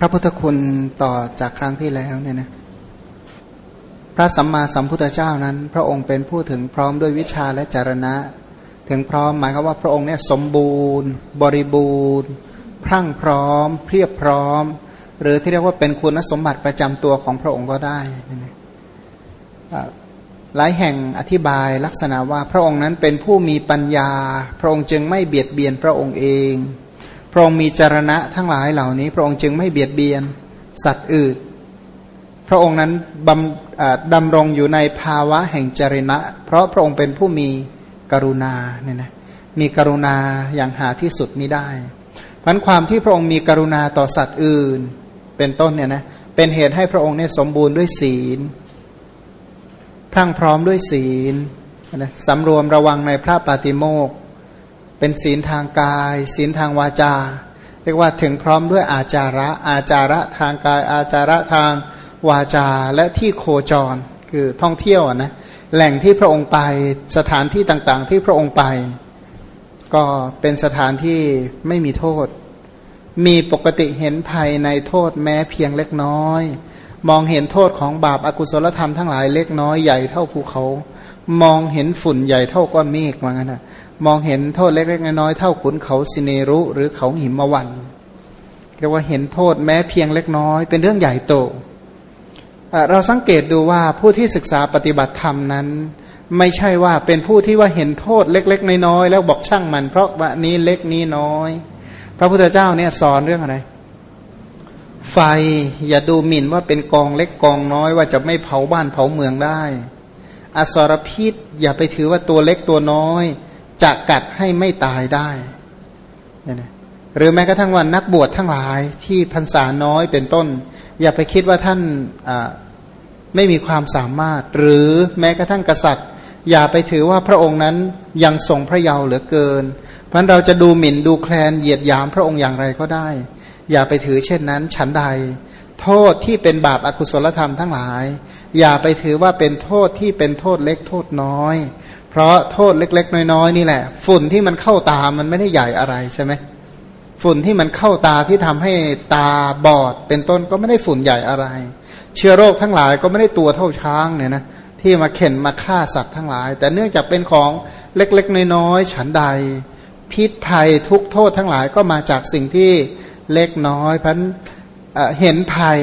พระพุทธคุณต่อจากครั้งที่แล้วเนี่ยนะพระสัมมาสัมพุทธเจ้านั้น พระองค์เป็นผู้ถึงพร้อมด้วยวิชาและจารณะ ถึงพร้อมหมายความว่าพระองค์เนี่ยสมบูรณ์ บริบูรณ์ พรั่งพร้อม เพียบพร้อม หรือที่เรียกว่าเป็นคุณสมบัติประจำตัวของพระองค์ก็ได้นะหลายแห่งอธิบายลักษณะว่าพระองค์นั้นเป็นผู้มีปัญญา พระองค์จึงไม่เบียดเบียนพระองค์เอง ระองค์มีจารณะทั้งหลายเหล่านี้ พระองค์จึงไม่เบียดเบียน สัตว์อื่น พระองค์นั้นดำรงอยู่ในภาวะแห่งจริณะ เพราะพระองค์เป็นผู้มีกรุณาเนี่ยนะมีกรุณาอย่างหาที่สุดนี้ได้พันความที่พระองค์มีกรุณาต่อสัตว์อื่น เป็นต้นเนี่ยนะเป็นเหตุให้พระองค์เนี่ยสมบูรณ์ด้วยศีลพรั่งพร้อมด้วยศีลนะสำรวมระวังในพระปาติโมก เป็นศีลทางกาย ศีลทางวาจา เรียกว่าถึงพร้อมด้วยอาจาระ อาจาระทางกาย อาจาระทางวาจาและที่โคจรคือท่องเที่ยวนะแหล่งที่พระองค์ไปสถานที่ต่างๆ ที่พระองค์ไป ก็เป็นสถานที่ไม่มีโทษ มีปกติเห็นภัยในโทษแม้เพียงเล็กน้อย มองเห็นโทษของบาปอากุศลธรรมทั้งหลายเล็กน้อยใหญ่เท่าภูเขา มองเห็นฝุ่นใหญ่เท่าก้อนเมฆว่างั้นนะ มองเห็นโทษเล็กๆน้อยๆเท่าขุนเขาสิเนรุ หรือเขาหิมวันเรียกว่าเห็นโทษแม้เพียงเล็กน้อย เป็นเรื่องใหญ่โต เราสังเกตดูว่าผู้ที่ศึกษาปฏิบัติธรรมนั้น ไม่ใช่ว่าเป็นผู้ที่ว่าเห็นโทษเล็ก ๆ น้อยๆแล้วบอกช่างมัน เพราะว่านี้เล็กนี้น้อย พระพุทธเจ้าเนี่ยสอนเรื่องอะไร ไฟอย่าดูหมิ่นว่าเป็นกองเล็กกองน้อยว่าจะไม่เผาบ้านเผาเมืองได้ อสรพิษอย่าไปถือว่าตัวเล็กตัวน้อย จะกัดให้ไม่ตายได้เนี่ยหรือแม้กระทั่งว่านักบวชทั้งหลายที่พรรษาน้อยเป็นต้น อย่าไปคิดว่าท่านไม่มีความสามารถ หรือแม้กระทั่งกษัตริย์ อย่าไปถือว่าพระองค์นั้นยังทรงพระเยาว์เหลือเกิน เพราะเราจะดูหมิ่นดูแคลนเหยียดยามพระองค์อย่างไรก็ได้ อย่าไปถือเช่นนั้น ฉันใด โทษที่เป็นบาปอากุศลธรรมทั้งหลาย อย่าไปถือว่าเป็นโทษที่เป็นโทษเล็กโทษน้อย เพราะโทษเล็ก ๆ น้อยๆนี่แหละ ฝุ่นที่มันเข้าตามันไม่ได้ใหญ่อะไรใช่ไหมฝุ่นที่มันเข้าตาที่ทำให้ตาบอดเป็นต้นก็ไม่ได้ฝุ่นใหญ่อะไร เชื้อโรคทั้งหลายก็ไม่ได้ตัวเท่าช้างเนี่ยนะที่มาเข็นมาฆ่าสัตว์ทั้งหลาย แต่เนื่องจากเป็นของเล็กๆ น้อยๆฉันใด พิษภัยทุกโทษทั้งหลายก็มาจากสิ่งที่เล็กน้อยพันเห็นภัย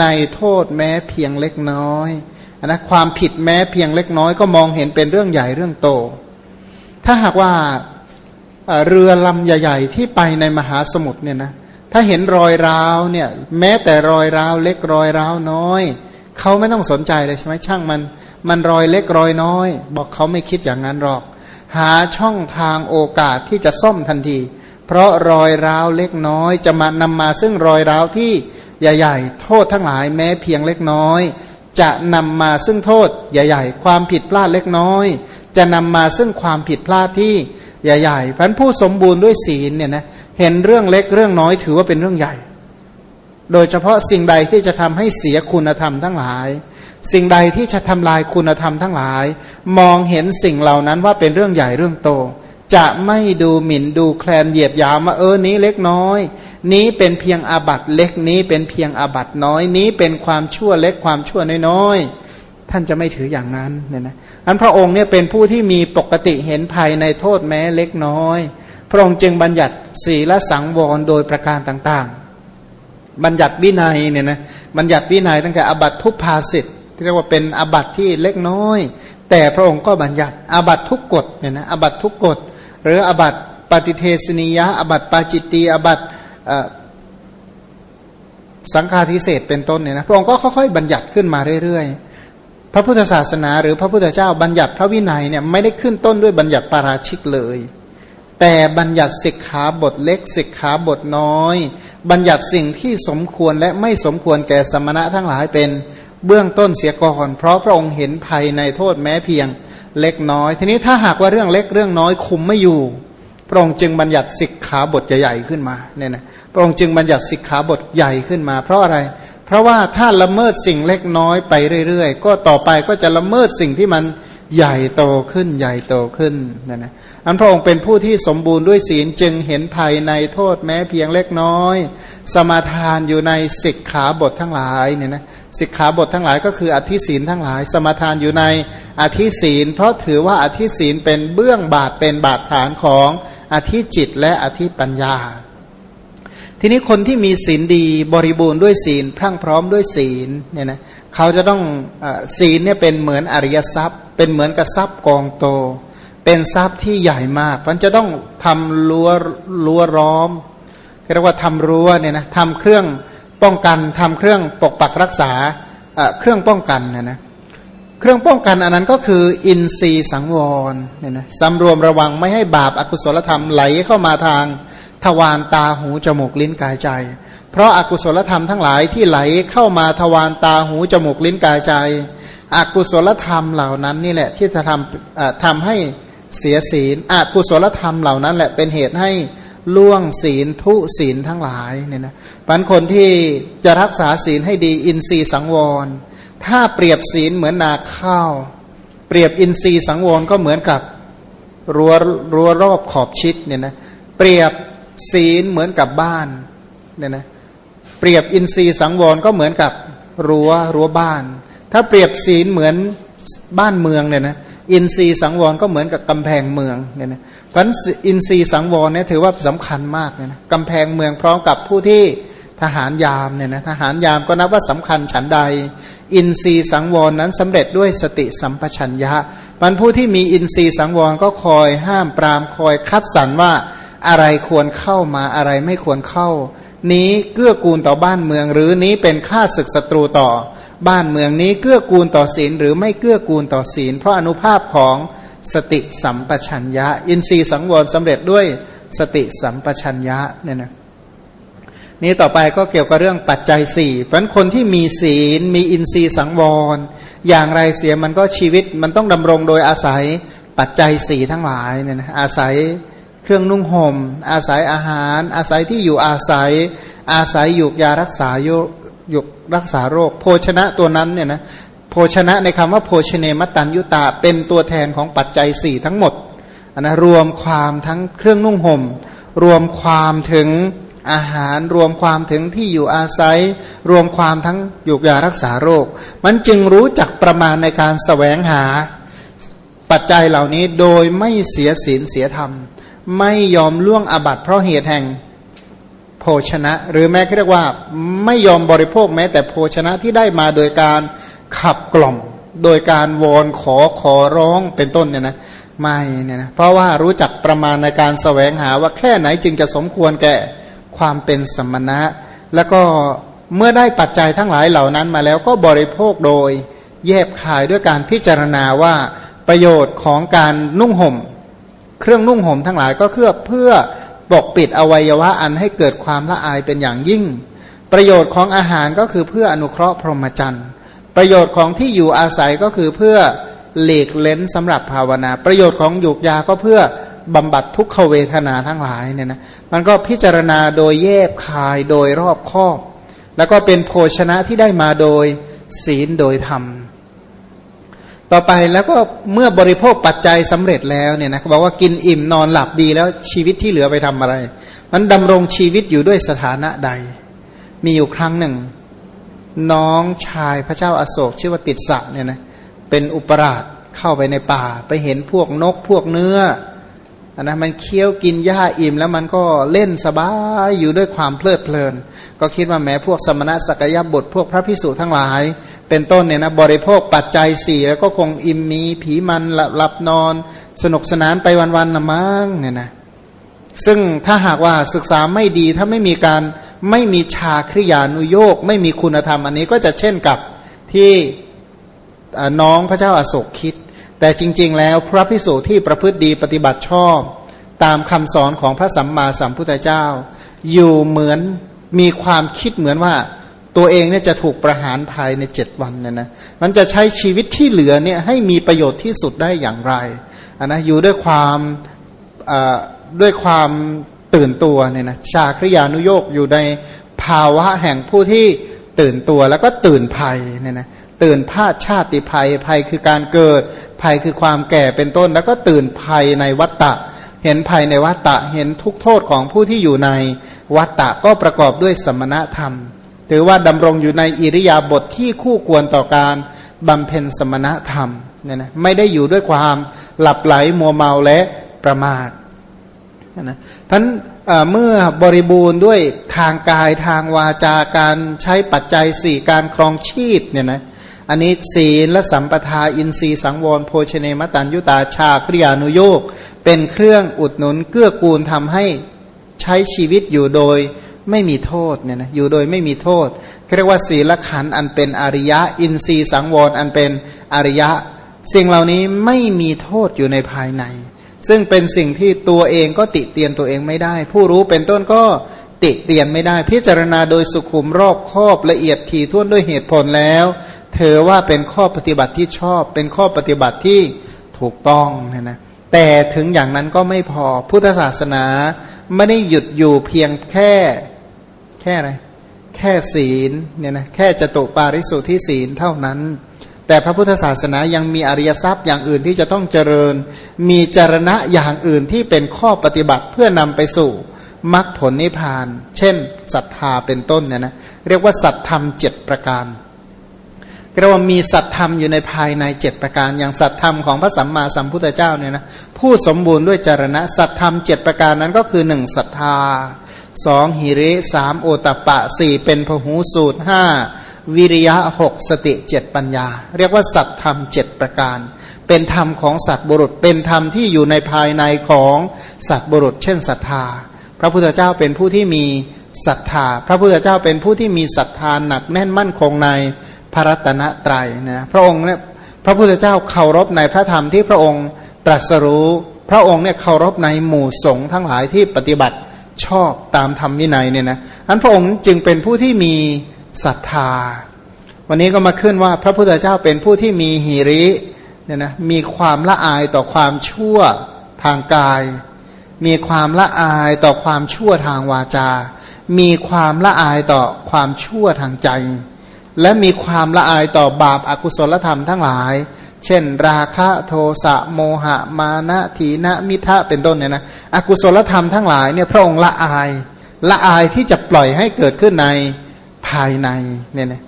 ในโทษแม้เพียงเล็กน้อย นะความผิดแม้เพียงเล็กน้อยก็มองเห็นเป็นเรื่องใหญ่เรื่องโต ถ้าหากว่าเรือลำใหญ่ ๆ ที่ไปในมหาสมุทรเนี่ยนะถ้าเห็นรอยร้าวเนี่ย แม้แต่รอยร้าวเล็กรอยร้าวน้อยเขาไม่ต้องสนใจเลยใช่ไหมช่างมัน มันรอยเล็กรอยน้อย บอกเขาไม่คิดอย่างนั้นหรอก หาช่องทางโอกาสที่จะซ่อมทันที เพราะรอยร้าวเล็กน้อย จะมานำมาซึ่งรอยร้าวที่ใหญ่ ๆ โทษทั้งหลายแม้เพียงเล็กน้อย จะนำมาซึ่งโทษใหญ่ ๆ ความผิดพลาดเล็กน้อย จะนำมาซึ่งความผิดพลาดที่ใหญ่ๆพันผู้สมบูรณ์ด้วยศีลเนี่ยนะเห็นเรื่องเล็กเรื่องน้อยถือว่าเป็นเรื่องใหญ่ โดยเฉพาะสิ่งใดที่จะทำให้เสียคุณธรรมทั้งหลาย สิ่งใดที่จะทำลายคุณธรรมทั้งหลาย มองเห็นสิ่งเหล่านั้นว่าเป็นเรื่องใหญ่เรื่องโต จะไม่ดูหมิ่นดูแคลนเหยียดยามว่าเออนี้เล็กน้อย นี้เป็นเพียงอาบัตเล็กนี้เป็นเพียงอาบัตน้อย นี้เป็นความชั่วเล็กความชั่วน้อยๆท่านจะไม่ถืออย่างนั้นเนี่ยนะอันพระองค์เนี่ยเป็นผู้ที่มีปกติเห็นภัยในโทษแม้เล็กน้อย พระองค์จึงบัญญัติศีลสังวรโดยประการต่างๆ บัญญัติวินัยเนี่ยนะบัญญัติวินัยตั้งแต่อบัตทุพภาสิทธิ์ที่เรียกว่าเป็นอบัตที่เล็กน้อยแต่พระองค์ก็บัญญัติอบัตทุกกฎเนี่ยนะอบัตทุกกฎ หรืออบัตปฏิเทสนิยะอบัตปาจิตตีอบัตสังฆาทิเศษเป็นต้นเนี่ยนะพระองค์ก็ค่อยๆบัญญัติขึ้นมาเรื่อยๆ พระพุทธศาสนา หรือพระพุทธเจ้าบัญญัติพระวินัยเนี่ยไม่ได้ขึ้นต้นด้วยบัญญัติปาราชิกเลย แต่บัญญัติสิกขาบทเล็กสิกขาบทน้อย บัญญัติสิ่งที่สมควรและไม่สมควรแก่สมณะทั้งหลายเป็นเบื้องต้นเสียก่อน เพราะพระองค์เห็นภัยในโทษแม้เพียง เล็กน้อย ทีนี้ถ้าหากว่าเรื่องเล็กเรื่องน้อยคุมไม่อยู่ พระองค์จึงบัญญัติสิกขาบทใหญ่ๆขึ้นมาเนี่ยนะพระองค์จึงบัญญัติสิกขาบทใหญ่ขึ้นมา เพราะอะไร เพราะว่าถ้าละเมิดสิ่งเล็กน้อยไปเรื่อยๆ ก็ต่อไปก็จะละเมิดสิ่งที่มันใหญ่โตขึ้นใหญ่โตขึ้นนะนะอันพระองค์เป็นผู้ที่สมบูรณ์ด้วยศีลจึงเห็นภัยในโทษแม้เพียงเล็กน้อย สมาทานอยู่ในสิกขาบททั้งหลายเนี่ยนะ สิกขาบททั้งหลายก็คืออธิศีลทั้งหลาย สมาทานอยู่ในอธิศีล เพราะถือว่าอธิศีลเป็นเบื้องบาทเป็นบาทฐานของอธิจิตและอธิปัญญา ทีนี้คนที่มีศีลดีบริบูรณ์ด้วยศีล พรั่งพร้อมด้วยศีลเนี่ยนะเขาจะต้องอศีลเนี่ยเป็นเหมือนอริยทรัพย์ เป็นเหมือนกับทรัพย์กองโต เป็นทรัพย์ที่ใหญ่มากมันจะต้องทำรั้วรั้วร้อมเรียกว่าทำรั้วเนี่ยนะทำเครื่อง ป้องกันทำเครื่องปกปักรักษาเครื่องป้องกันนะนะเครื่องป้องกันอันนั้นก็คืออินทรีย์สังวรเนี่ยนะสำรวมระวังไม่ให้บาปอากุศลธรรมไหลเข้ามาทางทวารตาหูจมูกลิ้นกายใจ เพราะอากุศลธรรมทั้งหลายที่ไหลเข้ามาทวารตาหูจมูกลิ้นกายใจอกุศลธรรมเหล่านั้นนี่แหละที่จะทำทำให้เสียศีลอากุศลธรรมเหล่านั้นแหละเป็นเหตุให้ ล่วงศีลทุศีลทั้งหลายเนี่ยนะปันคนที่จะรักษาศีลให้ดีอินทรีย์สังวร ถ้าเปรียบศีลเหมือนนาข้าว เปรียบอินทรีย์สังวรก็เหมือนกับรัวรัวรอบขอบชิดเนี่ยนะเปรียบศีลเหมือนกับบ้านเนี่ยนะเปรียบอินทรีย์สังวรก็เหมือนกับรั้วรั้วบ้าน ถ้าเปรียบศีลเหมือนบ้านเมืองเนี่ยนะอินทรีย์สังวรก็เหมือนกับกำแพงเมืองเนี่ยนะ เพราะอินทรีย์สังวรเนี่ยถือว่าสำคัญมากเลยนะกำแพงเมืองพร้อมกับผู้ที่ทหารยามเนี่ยนะทหารยามก็นับว่าสำคัญฉันใด อินทรีย์สังวรนั้นสำเร็จด้วยสติสัมปชัญญะมันผู้ที่มีอินทรีย์สังวรก็คอยห้ามปรามคอยคัดสรรว่าอะไรควรเข้ามาอะไรไม่ควรเข้า นี้เกื้อกูลต่อบ้านเมือง หรือนี้เป็นค่าศึกศัตรูต่อ บ้านเมืองนี้เกื้อกูลต่อศีลหรือไม่เกื้อกูลต่อศีล เพราะอนุภาพของ สติสัมปชัญญะ อินทรีย์สังวรสำเร็จด้วยสติสัมปชัญญะเนี่ยนะนี่ต่อไปก็เกี่ยวกับเรื่องปัจจัยสี่เพราะคนที่มีศีลมีอินทรีย์สังวร อย่างไรเสียมันก็ชีวิตมันต้องดำรงโดยอาศัยปัจจัยสี่ทั้งหลายเนี่ยนะอาศัยเครื่องนุ่งหม่ม อาศัยอาหาร อาศัยที่อยู่อาศัย อาศัยหยุกยารักษาโยยุกรักษาโรค โภชนะตัวนั้นเนี่ยนะ โภชนะในคำว่าโภชเนมตันยุตาเป็นตัวแทนของปัจจัยสี่ทั้งหมดนะรวมความทั้งเครื่องนุ่งหม่ม รวมความถึงอาหารรวมความถึงที่อยู่อาศัย รวมความทั้งยุกยารักษาโรค มันจึงรู้จักประมาณในการสแสวงหาปัจจัยเหล่านี้โดยไม่เสียศีลเสียธรรม ไม่ยอมล่วงอบัตเพราะเหตุแห่งโภชนะ หรือแม้เรียกว่าไม่ยอมบริโภคแม้แต่โภชนะที่ได้มาโดยการ ขับกล่อม โดยการวอนขอขอร้องเป็นต้นเนี่ยนะไม่เนี่ยนะเพราะว่ารู้จักประมาณในการแสวงหาว่าแค่ไหนจึงจะสมควรแก่ความเป็นสมณะ แล้วก็เมื่อได้ปัจจัยทั้งหลายเหล่านั้นมาแล้วก็บริโภคโดยแยบขายด้วยการพิจารณาว่าประโยชน์ของการนุ่งห่ม เครื่องนุ่งห่มทั้งหลายก็เพื่อเพื่อปกปิดอวัยวะอันให้เกิดความละอายเป็นอย่างยิ่ง ประโยชน์ของอาหารก็คือเพื่ออนุเคราะห์พรหมจรรย์ ประโยชน์ของที่อยู่อาศัยก็คือเพื่อหลีกเล้นสำหรับภาวนา ประโยชน์ของหยูกยาก็เพื่อบำบัดทุกขเวทนาทั้งหลายเนี่ยนะมันก็พิจารณาโดยแยบคายโดยรอบคอบ แล้วก็เป็นโภชนะที่ได้มาโดยศีลโดยธรรม ต่อไปแล้วก็เมื่อบริโภคปัจจัยสำเร็จแล้วเนี่ยนะเขาบอกว่ากินอิ่มนอนหลับดีแล้วชีวิตที่เหลือไปทำอะไร มันดำรงชีวิตอยู่ด้วยสถานะใด มีอยู่ครั้งหนึ่ง น้องชายพระเจ้าอาโศกชื่อว่าติดสะเนี่ยนะเป็นอุปราชเข้าไปในป่า ไปเห็นพวกนกพวกเนื้ออนนะมันเคี้ยวกินหญ้าอิ่ม แล้วมันก็เล่นสบายอยู่ด้วยความเพลิดเพลิน ก็คิดว่าแม้พวกสมณะสักยบุตรพวกพระพิสุทั้งหลาย เป็นต้นเนี่ยนะบริโภคปัจจัยสี่แล้วก็คงอิ่มมีผีมันหลับนอน สนุกสนานไปวันๆนะมั้งเนี่ยนะซึ่งถ้าหากว่าศึกษาไม่ดีถ้าไม่มีการ ไม่มีชาคริยานุโยกไม่มีคุณธรรมอันนี้ก็จะเช่นกับที่น้องพระเจ้าอาโศกคิด แต่จริง ๆ แล้วพระพิสุที่ประพฤติดีปฏิบัติชอบ ตามคำสอนของพระสัมมาสัมพุทธเจ้า อยู่เหมือนมีความคิดเหมือนว่าตัวเองเนี่ยจะถูกประหารภายในเจ็ดวันเนี่ยนะ มันจะใช้ชีวิตที่เหลือเนี่ยให้มีประโยชน์ที่สุดได้อย่างไรนนะอยู่ด้วยความด้วยความ ตื่นตัวเนี่ยนะชาคริยานุโยกอยู่ในภาวะแห่งผู้ที่ตื่นตัวแล้วก็ตื่นภัยเนี่ยนะตื่นพาดชาติภัยภัยคือการเกิด ภัยคือความแก่เป็นต้น แล้วก็ตื่นภัยในวัฏฏะเห็นภัยในวัฏฏะเห็นทุกโทษของผู้ที่อยู่ในวัฏฏะก็ประกอบด้วยสมณธรรม ถือว่าดำรงอยู่ในอิริยาบถทที่คู่ควรต่อการบำเพ็ญสมณธรรมเนี่ยนะไม่ได้อยู่ด้วยความหลับไหลมัวเมาและประมาทนะ พันเมื่อบริบูรณ์ด้วยทางกายทางวาจาการใช้ปัจจัยสี่การครองชีพเนี่ยนะอันนี้ศีลและสัมปทาอินทรีย์สังวรโภชเนมตันยุตาชาคริยานุโยกเป็นเครื่องอุดหนุนเกื้อกูลทำให้ใช้ชีวิตอยู่โดยไม่มีโทษเนี่ยนะอยู่โดยไม่มีโทษเรียกว่าศีลขันอันเป็นอริยะ อินทรีย์สังวรอันเป็นอริยะ สิ่งเหล่านี้ไม่มีโทษอยู่ในภายใน ซึ่งเป็นสิ่งที่ตัวเองก็ติเตียนตัวเองไม่ได้ ผู้รู้เป็นต้นก็ติเตียนไม่ได้ พิจารณาโดยสุขุมรอบครอบละเอียดถี่ถ้วนด้วยเหตุผลแล้ว เธอว่าเป็นข้อปฏิบัติที่ชอบ เป็นข้อปฏิบัติที่ถูกต้องนะนะแต่ถึงอย่างนั้นก็ไม่พอพุทธศาสนาไม่ได้หยุดอยู่เพียงแค่แค่อะไรแค่ศีลเนี่ยนะแค่จตุปาริสุทธิศีลเท่านั้น แต่พระพุทธศาสนายังมีอริยทรัพย์อย่างอื่นที่จะต้องเจริญ มีจรณะอย่างอื่นที่เป็นข้อปฏิบัติเพื่อนำไปสู่มรรคผลนิพพาน เช่นศรัทธาเป็นต้นเนี่ยนะเรียกว่าสัตธรรมเจ็ดประการเรียกว่ามีสัตธรรมอยู่ในภายในเจ็ดประการ อย่างสัตธรรมของพระสัมมาสัมพุทธเจ้าเนี่ยนะผู้สมบูรณ์ด้วยจรณะสัตธรรมเจ็ดประการนั้นก็คือหนึ่งศรัทธา สองหิริสามโอตปะสี่เป็นพหูสูตรห้าวิริยะหกสติเจ็ดปัญญา เรียกว่าสัตธรรมเจ็ดประการ เป็นธรรมของสัตว์บุรุษ เป็นธรรมที่อยู่ในภายในของสัตว์บุรุษ เช่นศรัทธา พระพุทธเจ้าเป็นผู้ที่มีศรัทธา พระพุทธเจ้าเป็นผู้ที่มีศรัทธาหนักแน่นมั่นคงในพระรัตนตรัยนะพระองค์เนี่ยพระพุทธเจ้าเคารพในพระธรรมที่พระองค์ตรัสรู้ พระองค์เนี่ยเคารพในหมู่สงฆ์ทั้งหลายที่ปฏิบัติ ชอบตามธรรมวินัยเนี่ยนะอันพระองค์จึงเป็นผู้ที่มีศรัทธา วันนี้ก็มาขึ้นว่าพระพุทธเจ้าเป็นผู้ที่มีหิริเนี่ยนะมีความละอายต่อความชั่วทางกาย มีความละอายต่อความชั่วทางวาจา มีความละอายต่อความชั่วทางใจ และมีความละอายต่อบาปอากุศลธรรมทั้งหลาย เช่น ราคะโทสะโมหะ มานะถีนะมิทะเป็นต้นเนี่ยนะอกุศลธรรมทั้งหลายเนี่ยพระองค์ละอายละอายที่จะปล่อยให้เกิดขึ้นในภายในเนี่ยนะ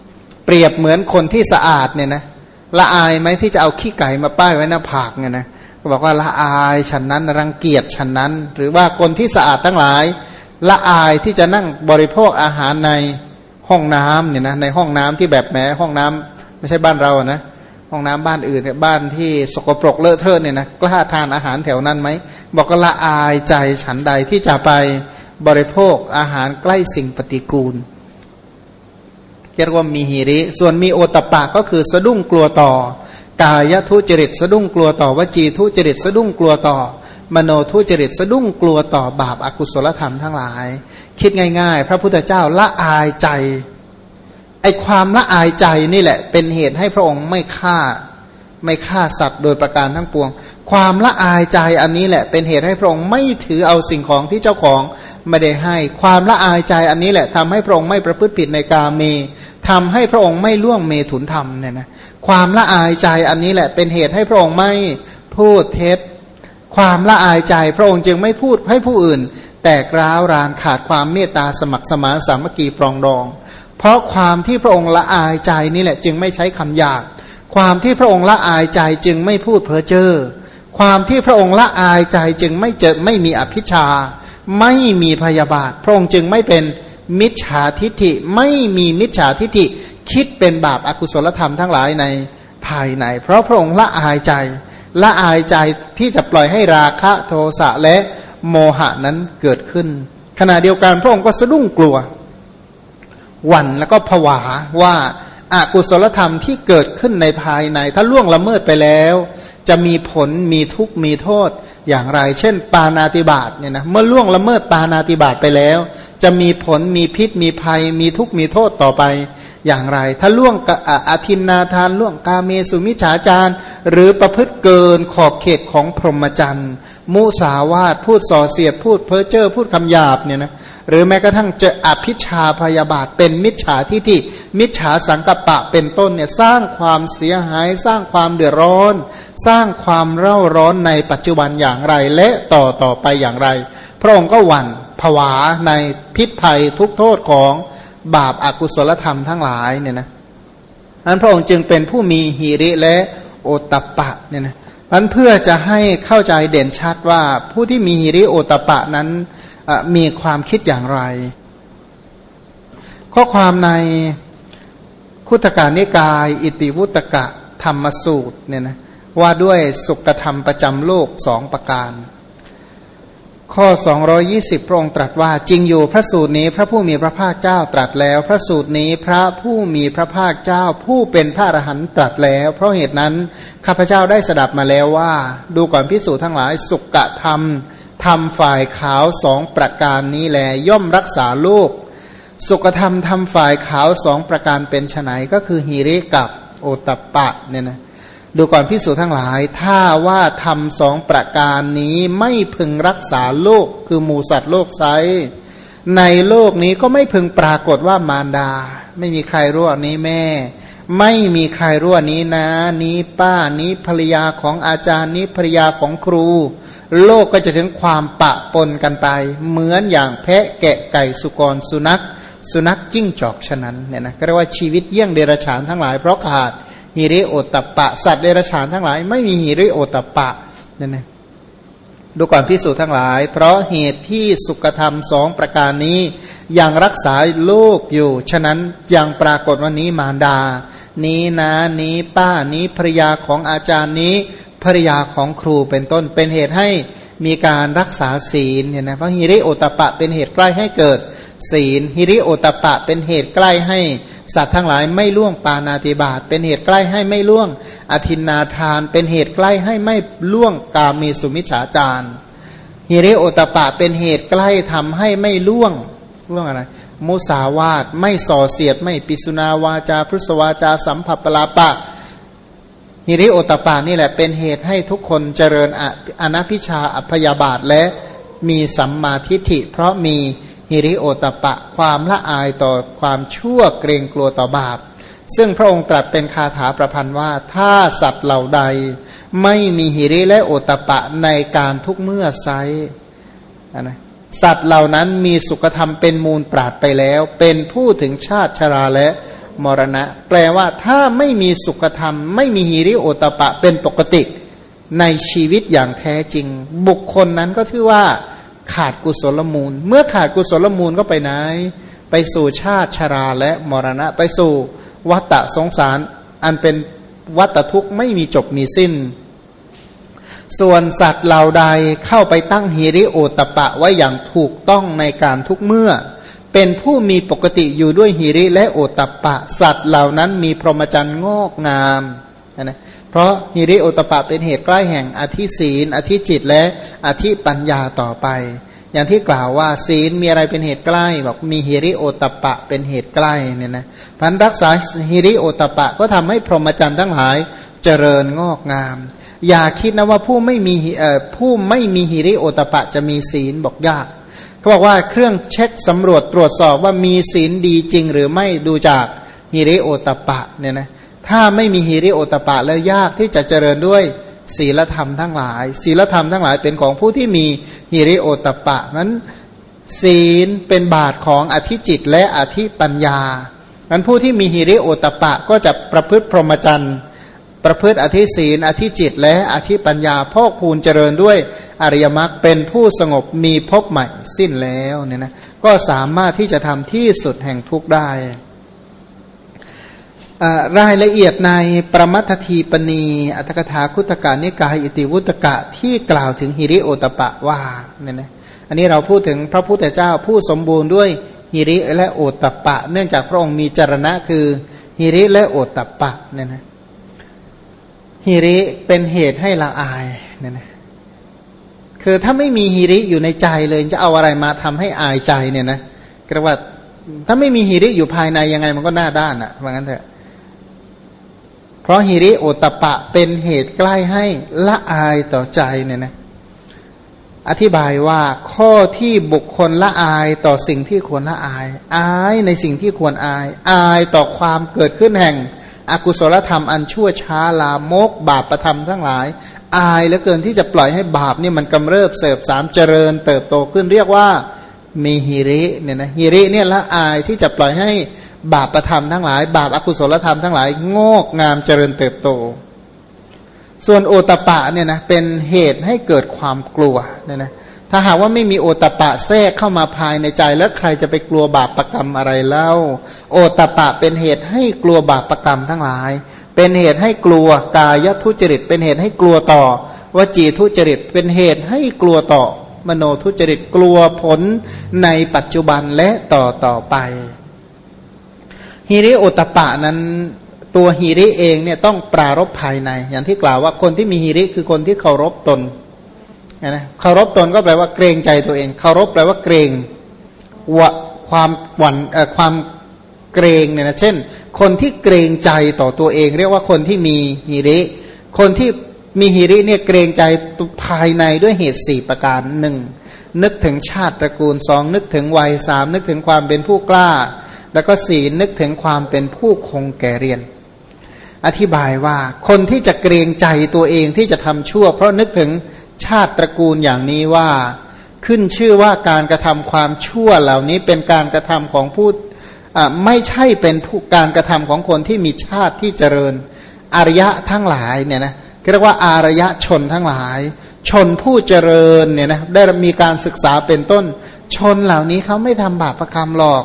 เปรียบเหมือนคนที่สะอาดเนี่ยนะละอายไหมที่จะเอาขี้ไก่มาป้ายไว้หน้าผากเนี่ยนะก็บอกว่าละอายฉันนั้นรังเกียจฉันนั้น หรือว่าคนที่สะอาดทั้งหลาย ละอายที่จะนั่งบริโภคอาหารในห้องน้ำเนี่ยนะในห้องน้ำที่แบบแม้ห้องน้ำไม่ใช่บ้านเราอะนะ ห้องน้ำบ้านอื่นเนี่ยบ้านที่สกปรกเลอะเทอะเนี่ยนะกล้าทานอาหารแถวนั้นไหมบอกก็ละอายใจฉันใดที่จะไปบริโภคอาหารใกล้สิ่งปฏิกูลเรียกว่ามีหิริ ส่วนมีโอตปะก็คือสะดุ้งกลัวต่อ กายทุจริต สะดุ้งกลัวต่อวจีทุจริต สะดุ้งกลัวต่อ มโนทุจริต สะดุ้งกลัวต่อบาปอากุศลธรรมทั้งหลาย คิดง่าย ๆ พระพุทธเจ้าละอายใจ ไอความละอายใจนี่แหละ เป็นเหตุให้พระองค์ไม่ฆ่า ไม่ฆ่าสัตว์โดยประการทั้งปวง ความละอายใจอันนี้แหละ เป็นเหตุให้พระองค์ไม่ถือเอาสิ่งของที่เจ้าของไม่ได้ให้ ความละอายใจอันนี้แหละทำให้พระองค์ไม่ประพฤติผิดในกาเมทำให้พระองค์ไม่ล่วงเมถุนธรรมเนี่ยนะความละอายใจอันนี้แหละ เป็นเหตุให้พระองค์ไม่พูดเท็จ ความละอายใจ พระองค์จึงไม่พูดให้ผู้อื่น แตกร้าวรานขาดความเมตตาสมัครสมานสามัคคีปรองดอง เพราะความที่พระองค์ละอายใจนี่แหละ จึงไม่ใช้คำหยาบความที่พระองค์ละอายใจจึงไม่พูดเพ้อเจ้อความที่พระองค์ละอายใจจึงไม่เจอไม่มีอภิชา ไม่มีพยาบาท พระองค์จึงไม่เป็นมิจฉาทิฐิไม่มีมิจฉาทิฐิคิดเป็นบาปอากุศลธรรมทั้งหลายในภายใน เพราะพระองค์ละอายใจ ละอายใจที่จะปล่อยให้ราคะโทสะและโมหะนั้นเกิดขึ้น ขณะเดียวกันพระองค์ก็สะดุ้งกลัว หวั่นแล้วก็ผวาว่าอากุศลธรรมที่เกิดขึ้นในภายใน ถ้าล่วงละเมิดไปแล้ว จะมีผลมีทุกข์มีโทษอย่างไร เช่น ปานาติบาตเนี่ยนะเมื่อล่วงละเมิดปานาติบาตไปแล้ว จะมีผลมีพิษมีภัย มีทุกข์มีโทษต่อไป อย่างไร ถ้าล่วงอาทินนาทานล่วงกาเมสุมิฉาจารหรือประพฤติเกินขอบเขตของพรหมจรรย์มุสาวาทพูดส่อเสียดพูดเพ้อเจ้อพูดคำหยาบเนี่ยนะหรือแม้กระทั่งเจออภิชาพยาบาท เป็นมิจฉาทิฏฐิมิจฉาสังกปะเป็นต้นเนี่ยสร้างความเสียหาย สร้างความเดือดร้อน สร้างความเร่าร้อนในปัจจุบันอย่างไรและต่อต่อไปอย่างไร พระองค์ก็หวั่นผวาในพิษภัยทุกโทษของ บาปอากุศลธรรมทั้งหลายเนี่ยนะอันพระองค์จึงเป็นผู้มีหิริและโอตปะเนี่ยนะมันเพื่อจะให้เข้าใจเด่นชัดว่าผู้ที่มีหิริโอตปะนั้นมีความคิดอย่างไร ข้อความในคุตการนิกาย อิติวุตกะธรรมสูตรเนี่ยนะว่าด้วยสุขธรรมประจำโลกสองประการ ข้อ 220 พระองค์ตรัสว่าจริงอยู่พระสูตรนี้พระผู้มีพระภาคเจ้าตรัสแล้ว พระสูตรนี้พระผู้มีพระภาคเจ้าผู้เป็นพระอรหันต์ตรัสแล้ว เพราะเหตุนั้นข้าพเจ้าได้สดับมาแล้วว่า ดูก่อนพิสูจน์ทั้งหลายสุกะธรรมทำฝ่ายขาวสองประการนี้แลย่อมรักษาโลกสุขธรรมทำฝ่ายขาวสองประการเป็นไนก็คือฮีริกับโอตปะเนี่ยนะ ดูก่อนพิสูจทั้งหลาย ถ้าว่าทำสองประการนี้ไม่พึงรักษาโลกคือหมูสัตว์โลกไซในโลกนี้ก็ไม่พึงปรากฏว่ามารดา ไม่มีใครรู้อันนี้แม่ ไม่มีใครรู้อันนี้นะ นี้ป้านี้ภรรยาของอาจารย์นี้ภรรยาของครู โลกก็จะถึงความปะปนกันไป เหมือนอย่างแพะแกะไก่สุกรสุนัข สุนัขจิ้งจอกฉะนั้นเนี่ยนะก็เรียกว่าชีวิตเยี่ยงเดรัจฉานทั้งหลายเพราะขาด ฮิริโอตตะปะ สัตว์เดรัจฉานทั้งหลาย ไม่มีฮิริโอตตะปะนั่นนะดูก่อนพิสูจน์ทั้งหลาย เพราะเหตุที่สุขธรรมสองประการนี้ ยังรักษาโลกอยู่ ฉะนั้นยังปรากฏวันนี้มารดา นี้นะนี้ป้านี้ภรยาของอาจารย์นี้ภรยาของครูเป็นต้นเป็นเหตุให้ มีการรักษาศีลเนี่ยนะเพราะฮิริโอตปะเป็นเหตุใกล้ให้เกิด ศีลฮิริโอตปะเป็นเหตุใกล้ให้สัตว์ทั้งหลายไม่ล่วงปานาติบาตเป็นเหตุใกล้ให้ไม่ล่วงอธินนาทาน เป็นเหตุใกล้ให้ไม่ล่วงกามีสุมิฉาจารฮิริโอตปะเป็นเหตุใกล้ทำให้ไม่ล่วงล่วงอะไรมุสาวาตไม่ส่อเสียดไม่ปิสุนาวาจาพุทธวาจาสัมผัสปลาปะ ฮิริโอตปานี่แหละเป็นเหตุให้ทุกคนเจริญอนัพิชาอัพยาบาทและมีสัมมาทิฏฐิ เพราะมีฮิริโอตปะ ความละอายต่อความชั่วเกรงกลัวต่อบาป ซึ่งพระองค์ตรัสเป็นคาถาประพันธ์ว่า ถ้าสัตว์เหล่าใด ไม่มีฮิริและโอตปะในการทุกเมื่อไซนะสัตว์เหล่านั้นมีสุขธรรมเป็นมูลปราดไปแล้ว เป็นผู้ถึงชาติชราและ มรณะ แปลว่าถ้าไม่มีสุขธรรม ไม่มีฮิริโอตปะเป็นปกติ ในชีวิตอย่างแท้จริง บุคคลนั้นก็ถือว่าขาดกุศลมูล เมื่อขาดกุศลมูลก็ไปไหน ไปสู่ชาติชราและมรณะ ไปสู่วัฏสงสาร อันเป็นวัฏทุกข์ไม่มีจบมีสิ้น ส่วนสัตว์เหล่าใดเข้าไปตั้งฮิริโอตปะไว้อย่างถูกต้องในการทุกเมื่อ เป็นผู้มีปกติอยู่ด้วยฮิริและโอตปะ สัตว์เหล่านั้นมีพรหมจรรย์งอกงามนะเพราะฮิริโอตปะเป็นเหตุใกล้แห่งอธิศีล อธิจิตและอธิปัญญาต่อไป อย่างที่กล่าวว่าศีลมีอะไรเป็นเหตุใกล้บอกมีฮิริโอตปะเป็นเหตุใกล้เนี่ยนะพันรักษาฮิริโอตปะก็ทำให้พรหมจรรย์ทั้งหลายเจริญงอกงาม อย่าคิดนะว่าผู้ไม่มีผู้ไม่มีฮิริโอตปะจะมีศีลบอกยาก เขาบอกว่าเครื่องเช็คสำรวจตรวจสอบว่ามีศีลดีจริงหรือไม่ดูจากฮิริโอตปะเนี่ยนะถ้าไม่มีฮิริโอตปะแล้วยากที่จะเจริญด้วยศีลธรรมทั้งหลาย ศีลธรรมทั้งหลายเป็นของผู้ที่มีฮิริโอตปะนั้นศีลเป็นบาทของอธิจิตและอธิปัญญานั้นผู้ที่มีฮิริโอตปะก็จะประพฤติพรหมจรรย์ ประพฤติอธิศีลอธิจิตและอธิปัญญาพอกพูนเจริญด้วยอริยมรรคเป็นผู้สงบมีพบใหม่สิ้นแล้วเนี่ยนะก็สามารถที่จะทำที่สุดแห่งทุกได้รายละเอียดในประมัททีปณีอัตถกถาคุตกานิกายอิติวุตกะที่กล่าวถึงฮิริโอตปะว่าเนี่ยนะอันนี้เราพูดถึงพระพุทธเจ้าผู้สมบูรณ์ด้วยฮิริและโอตปะ เนื่องจากพระองค์มีจรณะคือฮิริและโอตปะเนี่ยนะ ฮิริเป็นเหตุให้ละอายเนี่ยนะคือถ้าไม่มีฮิริอยู่ในใจเลยจะเอาอะไรมาทำให้อายใจเนี่ยนะกระว่าถ้าไม่มีฮิริอยู่ภายในยังไงมันก็หน้าด้านอะ่ะว่างั้นเถอะ เพราะฮิริโอตปะเป็นเหตุใกล้ให้ละอายต่อใจเนี่ยนะ อธิบายว่าข้อที่บุคคลละอายต่อสิ่งที่ควรละอาย อายในสิ่งที่ควรอาย อายต่อความเกิดขึ้นแห่ง อกุศลธรรมอันชั่วช้าลามก บาปประธรรมทั้งหลาย อายเหลือเกินที่จะปล่อยให้บาปนี่มันกำเริบเสบสามเจริญ เติบโตขึ้นเรียกว่ามีฮิริเนี่ยนะฮิริเนี่ยละอายที่จะปล่อยให้บาปประธรรมทั้งหลาย บาปอากุศลธรรมทั้งหลายงอกงามเจริญเติบโต ส่วนโอตปะเนี่ยนะเป็นเหตุให้เกิดความกลัวเนี่ยนะ ถ้าหากว่าไม่มีโอตปะแทรกเข้ามาภายในใจแล้วใครจะไปกลัวบาปประกรรมอะไรเล่า โอตปะเป็นเหตุให้กลัวบาปประกรรมทั้งหลาย เป็นเหตุให้กลัวกายทุจริต เป็นเหตุให้กลัวต่อวจีทุจริต เป็นเหตุให้กลัวต่อมโนทุจริตกลัวผลในปัจจุบันและต่อต่อไปฮิริโอตปะนั้นตัวฮิริเองเนี่ยต้องปรารบภายใน อย่างที่กล่าวว่าคนที่มีฮิริคือคนที่เคารพตน นะเคารพตนก็แปลว่าเกรงใจตัวเองเคารพแปลว่าเกรงวะความหวั่นความเกรงเนี่ยนะเช่น คนที่เกรงใจต่อตัวเอง เรียกว่าคนที่มีฮิริ คนที่มีฮิริเนี่ยเกรงใจภายในด้วยเหตุสี่ประการหนึ่งนึกถึงชาติตระกูลสองนึกถึงวัยสามนึกถึงความเป็นผู้กล้า แล้วก็สี่นึกถึงความเป็นผู้คงแก่เรียน อธิบายว่าคนที่จะเกรงใจตัวเองที่จะทำชั่ว เพราะนึกถึง ชาติตระกูลอย่างนี้ว่า ขึ้นชื่อว่าการกระทำความชั่วเหล่านี้เป็นการกระทำของผู้ไม่ใช่เป็นการกระทำของคนที่มีชาติที่เจริญอริยะทั้งหลายเนี่ยนะเรียกว่าอารยะชนทั้งหลาย ชนผู้เจริญเนี่ยนะได้มีการศึกษาเป็นต้น ชนเหล่านี้เขาไม่ทำบาปประกรรมหรอก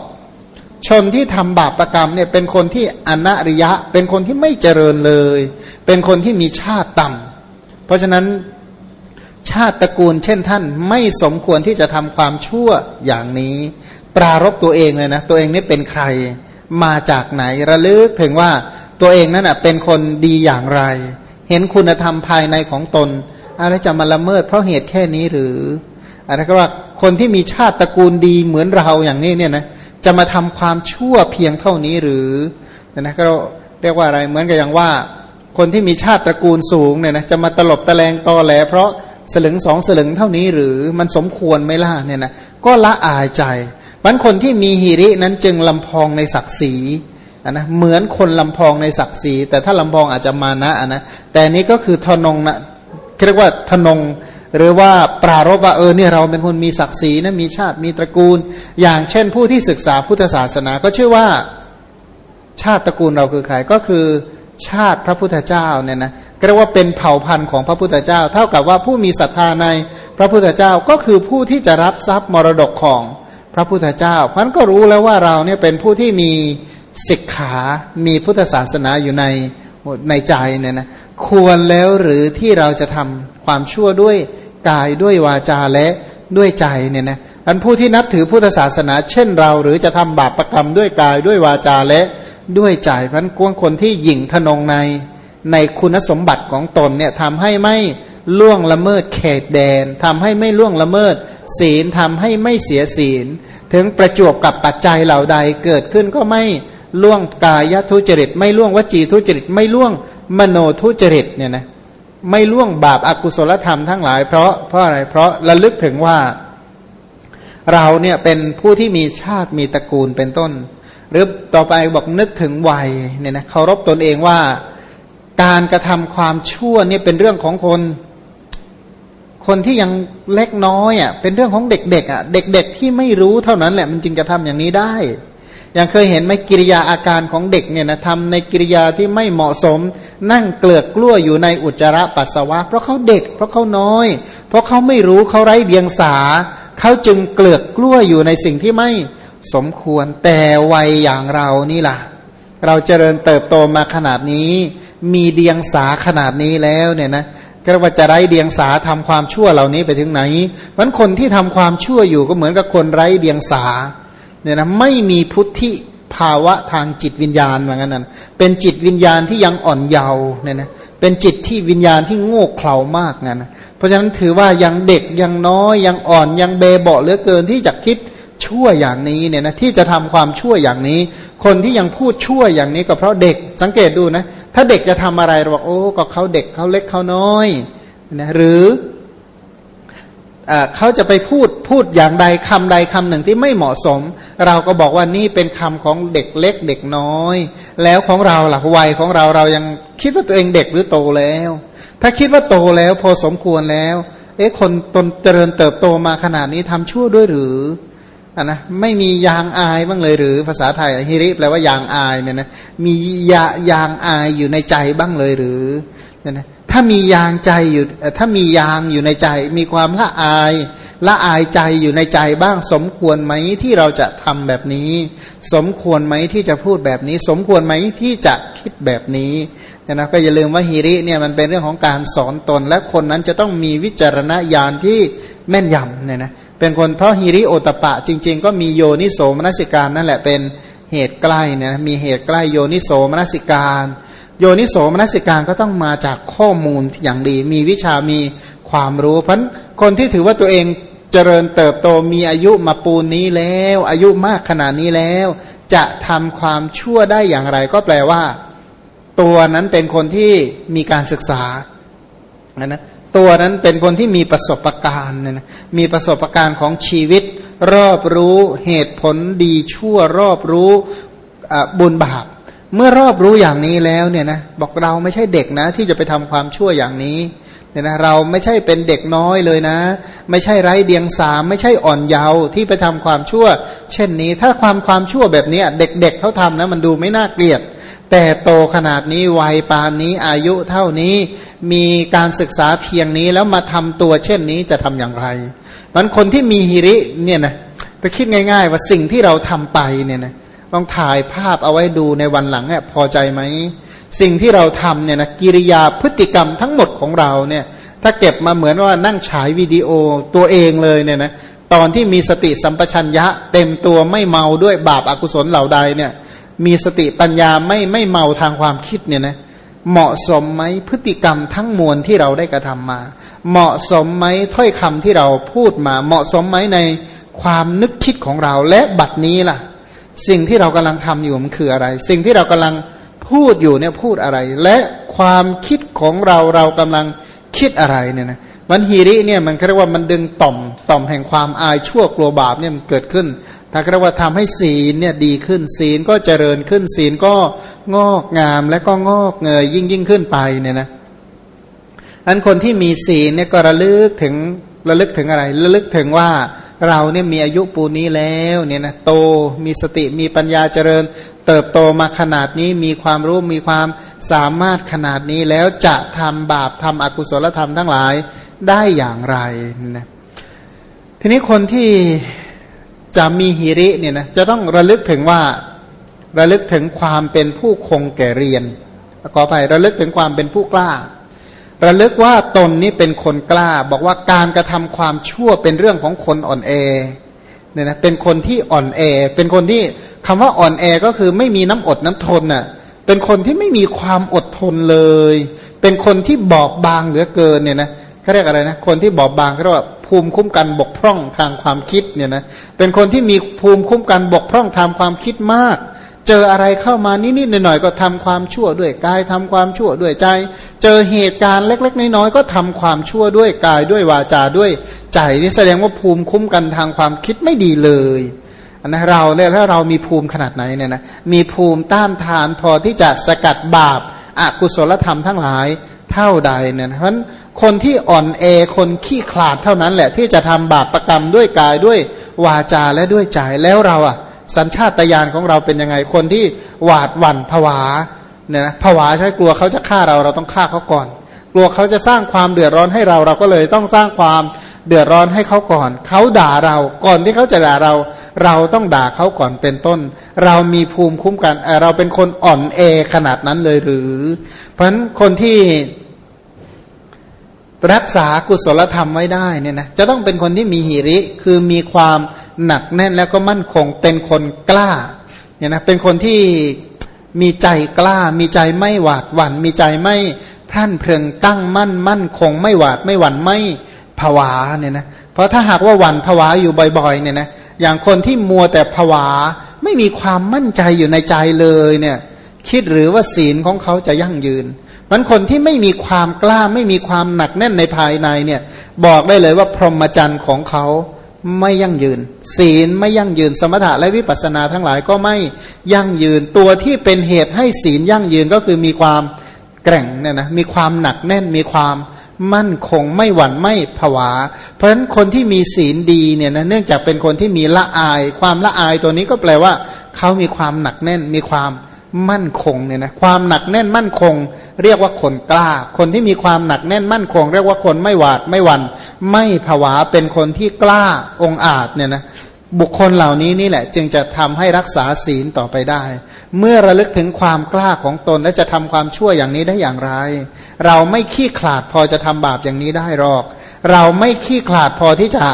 ชนที่ทำบาปประกรรมเนี่ยเป็นคนที่อนัริยะ เป็นคนที่ไม่เจริญเลย เป็นคนที่มีชาติต่ำเพราะฉะนั้น ชาติตระกูลเช่นท่านไม่สมควรที่จะทำความชั่วอย่างนี้ ปรารบตัวเองเลยนะ ตัวเองนี่เป็นใคร มาจากไหนระลึกถึงว่าตัวเองนั่นเป็นคนดีอย่างไร เห็นคุณธรรมภายในของตน อะไรจะมาละเมิดเพราะเหตุแค่นี้หรืออะไรก็ว่าคนที่มีชาติตระกูลดีเหมือนเราอย่างนี้เนี่ยนะจะมาทำความชั่วเพียงเท่านี้หรือนะก็เรียกว่าอะไรเหมือนกับอย่างว่า คนที่มีชาติตระกูลสูงเนี่ยนะจะมาตลบตะแลงตอแหล เพราะ สลึงสองสลึงเท่านี้หรือมันสมควรไหมล่ะเนี่ยนะก็ละอายใจมันคนที่มีหิรินั้นจึงลำพองในศักดิ์ศรีนะเหมือนคนลำพองในศักดิ์ศรีแต่ถ้าลำพองอาจจะมานะนะแต่นี้ก็คือทนงนะเรียกว่าทนงหรือว่าปรารบว่าเออเนี่ยเราเป็นคนมีศักดิ์ศรีนะมีชาติมีตระกูล อย่างเช่นผู้ที่ศึกษาพุทธศาสนาก็ชื่อว่าชาติตระกูลเราคือใครก็คือชาติพระพุทธเจ้าเนี่ยนะ เรียกว่าเป็นเผ่าพันธุ์ของพระพุทธเจ้า เท่ากับว่าผู้มีศรัทธาในพระพุทธเจ้าก็คือผู้ที่จะรับทรัพย์มรดกของพระพุทธเจ้าพันก็รู้แล้วว่าเราเนี่ยเป็นผู้ที่มีศิกขามีพุทธศาสนาอยู่ในในใจเนี่ยนะควรแล้วหรือที่เราจะทำความชั่วด้วยกายด้วยวาจาและด้วยใจเนี่ยนะอันผู้ที่นับถือพุทธศาสนา เช่นเราหรือจะทำบาปประกรรมด้วยกายด้วยวาจาและด้วยใจพันกวงคนที่หยิ่งทนงใน ในคุณสมบัติของตนเนี่ยทำให้ไม่ล่วงละเมิดเขตแดนทำให้ไม่ล่วงละเมิด ศีลทำให้ไม่เสียศีล ถึงประจวบกับปัจจัยเหล่าใดเกิดขึ้นก็ไม่ล่วงกายทุจริต ไม่ล่วงวจีทุจริต ไม่ล่วงมโนทุจริตเนี่ยนะไม่ล่วงบาปอากุศลธรรมทั้งหลายเพราะเพราะอะไรเพราะระลึกถึงว่า เราเนี่ยเป็นผู้ที่มีชาติมีตระกูลเป็นต้น หรือต่อไปบอกนึกถึงวัยเนี่ยนะเคารพตนเองว่า การกระทำความชั่วเนี่ยเป็นเรื่องของคน คนที่ยังเล็กน้อยอะเป็นเรื่องของเด็กๆอะเด็ก ๆ ที่ไม่รู้เท่านั้นแหละมันจึงจะทำอย่างนี้ได้ยังเคยเห็นไหมกิริยาอาการของเด็กเนี่ยนะทำในกิริยาที่ไม่เหมาะสม นั่งเกลือกกล้วอยู่ในอุจจาระปัสสาวะ เพราะเขาเด็ก เพราะเขาน้อย เพราะเขาไม่รู้เขาไร้เดียงสาเขาจึงเกลือกกล้วอยู่ในสิ่งที่ไม่สมควรแต่วัยอย่างเรานี่ล่ะ เราเจริญเติบโตมาขนาดนี้ มีเดียงสาขนาดนี้แล้วเนี่ยนะก็ว่าจะไร้เดียงสาทำความชั่วเหล่านี้ไปถึงไหนมันคนที่ทำความชั่วอยู่ก็เหมือนกับคนไร้เดียงสาเนี่ยนะไม่มีพุทธิภาวะทางจิตวิญญาณเหมือนกันนั้นเป็นจิตวิญญาณที่ยังอ่อนเยาว์เนี่ยนะเป็นจิตที่วิญญาณที่โง่เขลามากงั้นเพราะฉะนั้นถือว่ายังเด็กยังน้อยยังอ่อนยังเบเบาเหลือเกินที่จะคิด ชั่วอย่างนี้เนี่ยนะที่จะทำความชั่วอย่างนี้ คนที่ยังพูดชั่วอย่างนี้ก็เพราะเด็กสังเกตดูนะ ถ้าเด็กจะทำอะไรเราบอกโอ้ก็เขาเด็กเขาเล็กเขาน้อยนะหรือเขาจะไปพูดพูดอย่างใดคำใดคำหนึ่งที่ไม่เหมาะสม เราก็บอกว่านี่เป็นคำของเด็กเล็กเด็กน้อย แล้วของเราหลักวัยของเราเรายังคิดว่าตัวเองเด็กหรือโตแล้ว ถ้าคิดว่าโตแล้วพอสมควรแล้ว เอ๊ะคนตนเจริญเติบโตมาขนาดนี้ทำชั่วด้วยหรือ อะนะไม่มียางอายบ้างเลยหรือภาษาไทยฮิริแปลว่ายางอายเนี่ยนะมียายางอายอยู่ในใจบ้างเลยหรือเนี่ยนะถ้ามียางใจอยู่ถ้ามียางอยู่ในใจ มีความละอาย ละอายใจอยู่ในใจบ้าง สมควรไหมที่เราจะทำแบบนี้ สมควรไหมที่จะพูดแบบนี้ สมควรไหมที่จะคิดแบบนี้เนี่ยนะก็อย่าลืมว่าฮิริเนี่ยมันเป็นเรื่องของการสอนตน และคนนั้นจะต้องมีวิจารณญาณที่แม่นยำเนี่ยนะ เป็นคนเพราะฮิริโอตปะจริง ๆ ก็มีโยนิโสมนสิการนั่นแหละเป็นเหตุใกล้เนี่ยมีเหตุใกล้โยนิโสมนสิการ โยนิโสมนสิการก็ต้องมาจากข้อมูลอย่างดี มีวิชามีความรู้เพราะคนที่ถือว่าตัวเองเจริญเติบโตมีอายุมาปูนนี้แล้ว อายุมากขนาดนี้แล้ว จะทำความชั่วได้อย่างไร ก็แปลว่า ตัวนั้นเป็นคนที่มีการศึกษานะ ตัวนั้นเป็นคนที่มีประสบการณ์นะมีประสบการณ์ของชีวิต รอบรู้เหตุผลดีชั่วรอบรู้บุญบาปเมื่อรอบรู้อย่างนี้แล้วเนี่ยนะบอกเราไม่ใช่เด็กนะ ที่จะไปทำความชั่วอย่างนี้เนี่ยนะเราไม่ใช่เป็นเด็กน้อยเลยนะ ไม่ใช่ไร้เดียงสามไม่ใช่อ่อนเยาว์ที่ไปทำความชั่ว เช่นนี้ถ้าความความชั่วแบบนี้เด็กๆเขาทำนะมันดูไม่น่าเกลียด แต่โตขนาดนี้วัยปานนี้อายุเท่านี้มีการศึกษาเพียงนี้แล้วมาทำตัวเช่นนี้จะทำอย่างไรมันคนที่มีฮิริเนี่ยนะไปคิดง่าย ๆ ว่าสิ่งที่เราทำไปเนี่ยนะลองถ่ายภาพเอาไว้ดูในวันหลังเนี่ยพอใจไหม สิ่งที่เราทำเนี่ยนะกิริยาพฤติกรรมทั้งหมดของเราเนี่ย ถ้าเก็บมาเหมือนว่านั่งฉายวิดีโอตัวเองเลยเนี่ยนะตอนที่มีสติสัมปชัญญะเต็มตัวไม่เมาด้วยบาปอากุศลเหล่าใดเนี่ย มีสติปัญญาไม่ไม่เมาทางความคิดเนี่ยนะเหมาะสมไหมพฤติกรรมทั้งมวลที่เราได้กระทำมา เหมาะสมไหมถ้อยคำที่เราพูดมา เหมาะสมไหมในความนึกคิดของเราและบัดนี้ล่ะ สิ่งที่เรากำลังทำอยู่มันคืออะไร สิ่งที่เรากำลังพูดอยู่เนี่ยพูดอะไร และความคิดของเราเรากำลังคิดอะไรเนี่ยนะมันฮีริเนี่ยมันเรียกว่ามันดึงต่อมต่อมแห่งความอายชั่วกลัวบาปเนี่ยมันเกิดขึ้น ถ้าเรียกว่าทำให้ศีลเนี่ยดีขึ้นศีลก็เจริญขึ้นศีลก็งอกงามและก็งอกเงยยิ่งยิ่งขึ้นไปเนี่ยนะอันคนที่มีศีลเนี่ยก็ระลึกถึงระลึกถึงอะไร ระลึกถึงว่าเราเนี่ยมีอายุปูนี้แล้วเนี่ยนะโตมีสติมีปัญญาเจริญ เติบโตมาขนาดนี้มีความรู้มีความสามารถขนาดนี้แล้วจะทำบาปทำอกุศลธรรมทั้งหลายได้อย่างไรนะทีนี้คนที่ จะมีหิริเนี่ยนะจะต้องระลึกถึงว่าระลึกถึงความเป็นผู้คงแก่เรียนขอไประลึกถึงความเป็นผู้กล้า ระลึกว่าตนนี้เป็นคนกล้า บอกว่าการกระทำความชั่วเป็นเรื่องของคนอ่อนแอเนี่ยนะเป็นคนที่อ่อนแอ เป็นคนที่คำว่าอ่อนแอก็คือไม่มีน้ำอดน้ำทนน่ะเป็นคนที่ไม่มีความอดทนเลย เป็นคนที่บอบบางเหลือเกินเนี่ยนะเขาเรียกอะไรนะคนที่บอบบางเขาเรียกว่า ภูมิคุ้มกันบกพร่องทางความคิดเนี่ยนะเป็นคนที่มีภูมิคุ้มกันบกพร่องทางความคิดมาก เจออะไรเข้ามานิดๆหน่อยๆก็ทำความชั่วด้วยกายทำความชั่วด้วยใจ เจอเหตุการณ์เล็ก ๆ น้อยๆก็ทำความชั่วด้วยกายด้วยวาจาด้วยใจนี่แสดงว่าภูมิคุ้มกันทางความคิดไม่ดีเลยนะเราเนี่ยถ้าเรามีภูมิขนาดไหนเนี่ยนะมีภูมิต้านทานพอที่จะสกัดบาปอากุศลธรรมทั้งหลายเท่าใดเนี่ยเพราะ คนที่อ่อนเอคนขี้ขลาดเท่านั้นแหละ ที่จะทำบาปประกรรมด้วยกายด้วยวาจาและด้วยใจแล้วเราอะ สัญชาตญาณของเราเป็นยังไงคนที่หวาดหวั่นผวาเนี่ยนะผวาใช่กลัวเขาจะฆ่าเราเราต้องฆ่าเขาก่อน กลัวเขาจะสร้างความเดือดร้อนให้เราเราก็เลยต้องสร้างความเดือดร้อนให้เขาก่อน เขาด่าเราก่อนที่เขาจะด่าเรา เราต้องด่าเขาก่อนเป็นต้น เรามีภูมิคุ้มกันเราเป็นคนอ่อนเอขนาดนั้นเลยหรือ เพราะฉะนั้นคนที่ รักษากุศลธรรมไว้ได้เนี่ยนะจะต้องเป็นคนที่มีหิริคือมีความหนักแน่นแล้วก็มั่นคงเป็นคนกล้าเนี่ยนะเป็นคนที่มีใจกล้า มีใจไม่หวาดหวัน่นมีใจไม่พรั่นเพลิงตั้งมั่นมั่นคงไม่หวาดไม่หวั่นไม่ผวาเนี่ยนะเพราะถ้าหากว่าหวั่นผวาอยู่บ่อยๆเนี่ยนะอย่างคนที่มัวแต่ผวา ไม่มีความมั่นใจอยู่ในใจเลยเนี่ย คิดหรือว่าศีลของเขาจะยั่งยืนมันคนที่ไม่มีความกล้าไม่มีความหนักแน่นในภายในเนี่ย บอกได้เลยว่าพรหมจรรย์ของเขาไม่ยั่งยืน ศีลไม่ยั่งยืนสมถะและวิปัสสนาทั้งหลายก็ไม่ยั่งยืนตัวที่เป็นเหตุให้ศีลยั่งยืนก็คือมีความแกร่งเนี่ยนะมีความหนักแน่นมีความมั่นคงไม่หวั่นไม่ผวา เพราะฉะนั้นคนที่มีศีลดีเนี่ยนะเนื่องจากเป็นคนที่มีละอาย ความละอายตัวนี้ก็แปลว่า เขามีความหนักแน่นมีความ มั่นคงเนี่ยนะความหนักแน่นมั่นคง เรียกว่าคนกล้า คนที่มีความหนักแน่นมั่นคง เรียกว่าคนไม่หวาดไม่หวัน่นไม่ผวาเป็นคนที่กล้าองอาจเนี่ยนะบุคคลเหล่านี้นี่แหละ จึงจะทำให้รักษาศีลต่อไปได้ เมื่อระลึกถึงความกล้าของตนและจะทำความชั่วอย่างนี้ได้อย่างไร เราไม่ขี้ขลาดพอจะทำบาปอย่างนี้ได้หรอก เราไม่ขี้ขลาดพอที่จะ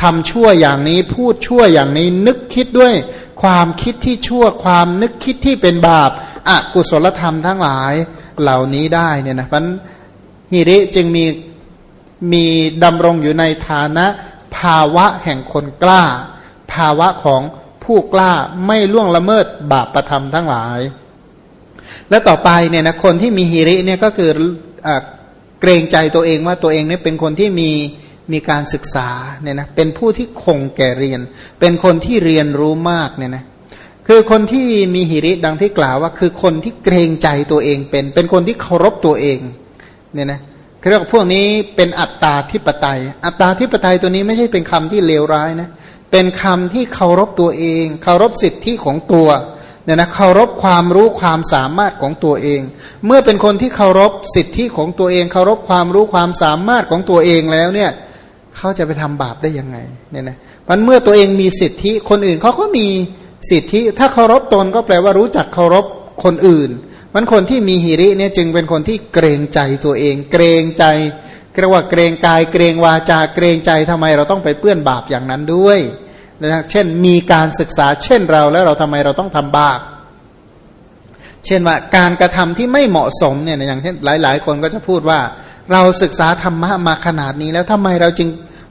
ทำชั่วอย่างนี้พูดชั่วอย่างนี้นึกคิดด้วย ความคิดที่ชั่วความนึกคิดที่เป็นบาปอากุศลธรรมทั้งหลายเหล่านี้ได้เนี่ยนะมันฮิริจึงมีมีดำรงอยู่ในฐานะ ภาวะแห่งคนกล้า ภาวะของผู้กล้าไม่ล่วงละเมิดบาปประธรรมทั้งหลาย และต่อไปเนี่ยนะคนที่มีฮิริเนี่ยก็คืออเกรงใจตัวเองว่าตัวเองเนี่ยเป็นคนที่มี มีการศึกษาเนี่ยนะเป็นผู้ที่คงแก่เรียน เป็นคนที่เรียนรู้มากเนี่ยนะคือคนที่มีหิริดังที่กล่าวว่า คือคนที่เกรงใจตัวเองเป็น เป็นคนที่เคารพตัวเองเนี่ยนะเรียกพวกนี้เป็นอัตตาทิปไตย อัตตาทิปไตยตัวนี้ไม่ใช่เป็นคำที่เลวร้ายนะเป็นคำที่เคารพตัวเอง เคารพสิทธิของตัวเนี่ยนะเคารพความรู้ความสามารถของตัวเอง เมื่อเป็นคนที่เคารพสิทธิของตัวเอง เคารพความรู้ความสามารถของตัวเองแล้วเนี่ย เขาจะไปทำบาปได้ยังไงเนี่ยนะมันเมื่อตัวเองมีสิทธิคนอื่นเขาก็มีสิทธิ ถ้าเคารพตนก็แปลว่ารู้จักเคารพคนอื่น มันคนที่มีหิริเนี่ยจึงเป็นคนที่เกรงใจตัวเอง เกรงใจเรียกว่าเกรงกายเกรงวาจาเกรงใจทำไมเราต้องไปเปื้อนบาปอย่างนั้นด้วยนะเช่นมีการศึกษาเช่นเราแล้วเราทำไมเราต้องทำบาปเช่นว่าการกระทำที่ไม่เหมาะสมเนี่ยอย่างเช่นหลาย ๆ คนก็จะพูดว่า เราศึกษาธรรมะมาขนาดนี้แล้วทำไมเราจึง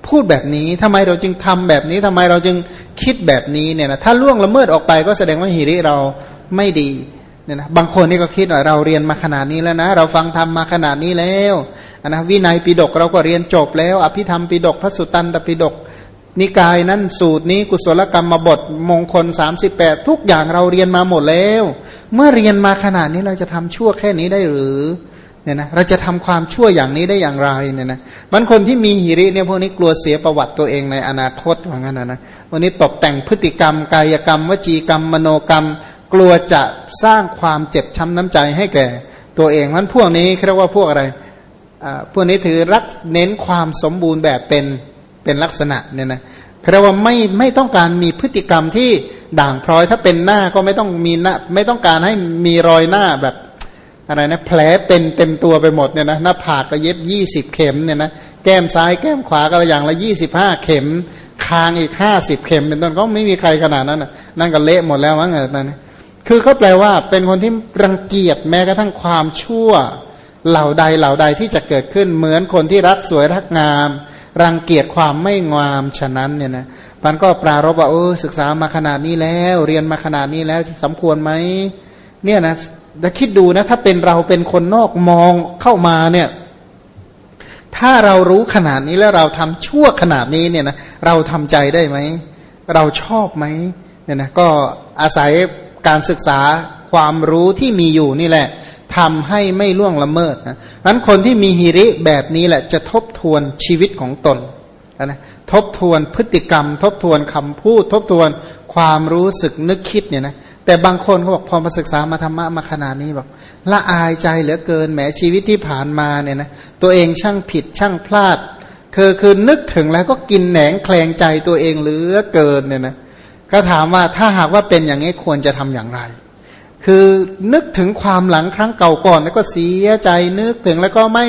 พูดแบบนี้ทำไมเราจึงทำแบบนี้ทำไมเราจึงคิดแบบนี้เนี่ยนะถ้าล่วงละเมิดออกไปก็แสดงว่าหิริเราไม่ดีเนี่ยนะบางคนนี่ก็คิดว่าเราเรียนมาขนาดนี้แล้วนะ เราฟังธรรมมาขนาดนี้แล้วนะวินัยปิดกเราก็เรียนจบแล้ว อภิธรรมปิดกพระสุตตันตปิดกนิกายนั้นสูตรนี้กุศลกรรมมาบทมงคล 38 ทุกอย่างเราเรียนมาหมดแล้ว เมื่อเรียนมาขนาดนี้เราจะทำชั่วแค่นี้ได้หรือ เนี่ยนะเราจะทำความชั่วอย่างนี้ได้อย่างไรเนี่ยนะมันคนที่มีหิริเนี่ยพวกนี้กลัวเสียประวัติตัวเองในอนาคตว่างั้นนะนะวันนี้ตกแต่งพฤติกรรม กายกรรม วจีกรรม มโนกรรม กลัวจะสร้างความเจ็บช้าน้ำใจให้แก่ตัวเองมันพวกนี้เรียกว่าพวกอะไรพวกนี้ถือรักเน้นความสมบูรณ์แบบเป็นเป็นลักษณะเนี่ยนะเรียกว่าไม่ไม่ต้องการมีพฤติกรรมที่ด่างพร้อยถ้าเป็นหน้าก็ไม่ต้องมีหน้าไม่ต้องการให้มีรอยหน้าแบบ อะไรนะแผลเป็นเต็มตัวไปหมดเนี่ยนะหน้าผากก็เย็บยี่สิบเข็มเนี่ยนะแก้มซ้ายแก้มขวาก็อย่างละยี่สิบห้าเข็ม คางอีกห้าสิบเข็ม เป็นต้นก็ไม่มีใครขนาดนั้นนะนั่นก็เละหมดแล้วมั้งนั่นคือเขาแปลว่าเป็นคนที่รังเกียจแม้กระทั่งความชั่วเหล่าใดเหล่าใดที่จะเกิดขึ้นเหมือนคนที่รักสวยรักงาม รังเกียจความไม่งามฉะนั้นเนี่ยนะมันก็ปรารบว่าเออศึกษามาขนาดนี้แล้ว เรียนมาขนาดนี้แล้วสมควรไหมเนี่ยนะ แล้วคิดดูนะ ถ้าเป็นเราเป็นคนนอกมองเข้ามาเนี่ย ถ้าเรารู้ขนาดนี้แล้วเราทำชั่วขนาดนี้เนี่ยนะเราทำใจได้ไหม เราชอบไหมเนี่ยนะก็อาศัยการศึกษาความรู้ที่มีอยู่นี่แหละทำให้ไม่ล่วงละเมิดนะนั้นคนที่มีฮิริแบบนี้แหละ จะทบทวนชีวิตของตนนะทบทวนพฤติกรรม ทบทวนคำพูด ทบทวนความรู้สึกนึกคิดเนี่ยนะ แต่บางคนเขาบอกพอมาศึกษามาธรรมะมาขนาดนี้บอกละอายใจเหลือเกินแหมชีวิตที่ผ่านมาเนี่ยนะตัวเองช่างผิดช่างพลาดคือคือนึกถึงแล้วก็กินแหนงแคลงใจตัวเองเหลือเกินเนี่ยนะก็ถามว่าถ้าหากว่าเป็นอย่างนี้ควรจะทำอย่างไร คือนึกถึงความหลังครั้งเก่าก่อน แล้วก็เสียใจนึกถึงแล้วก็ไม่